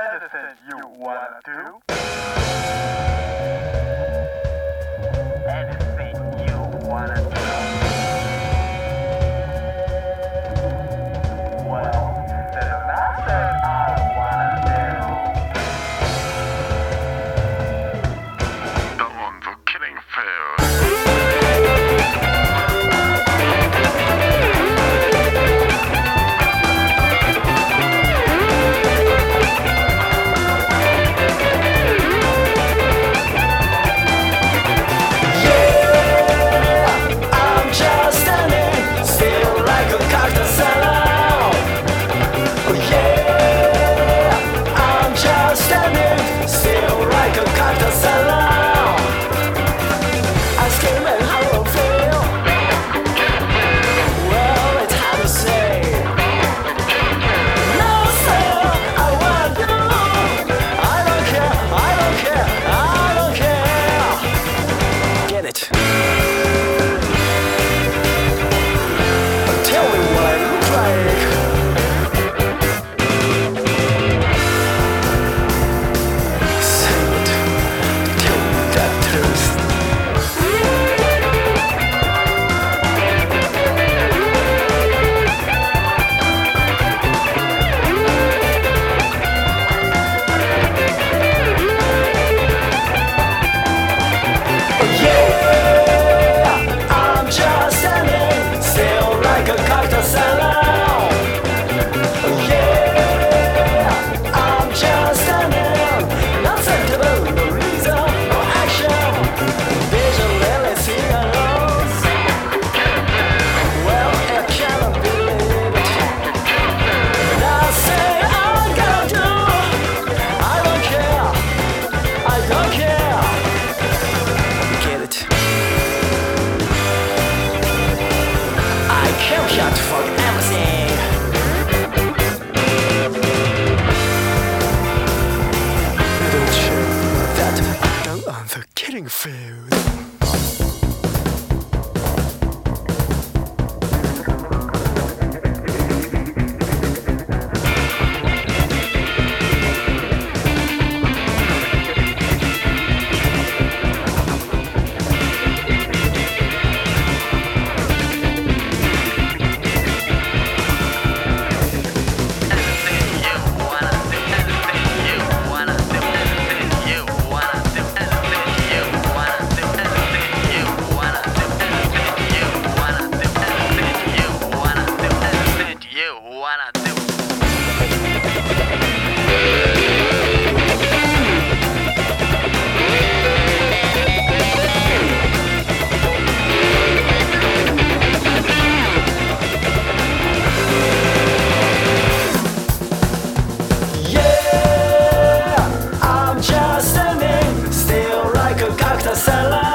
anything you wanna do? marketing food. Sasa la